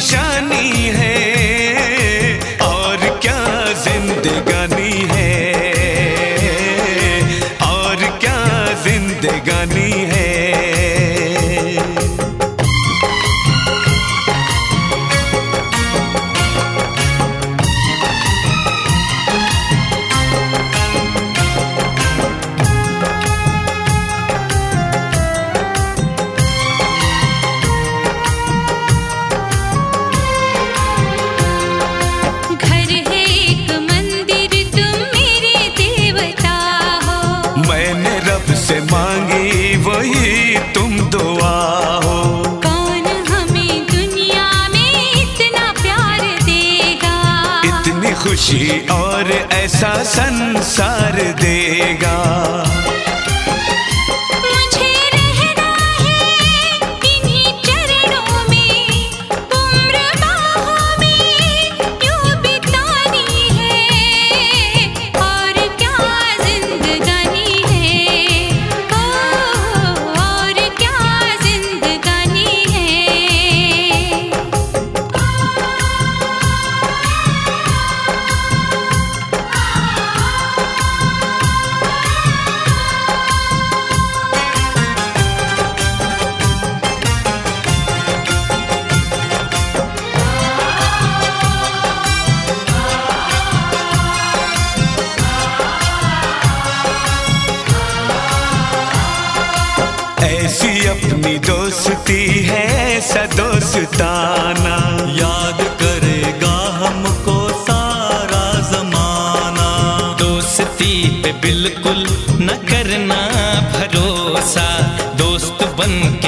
निशानी है। खुशी और ऐसा संसार देगा। अपनी दोस्ती है सदोस्ताना। याद करेगा हमको सारा जमाना। दोस्ती पे बिल्कुल न करना भरोसा। दोस्त बन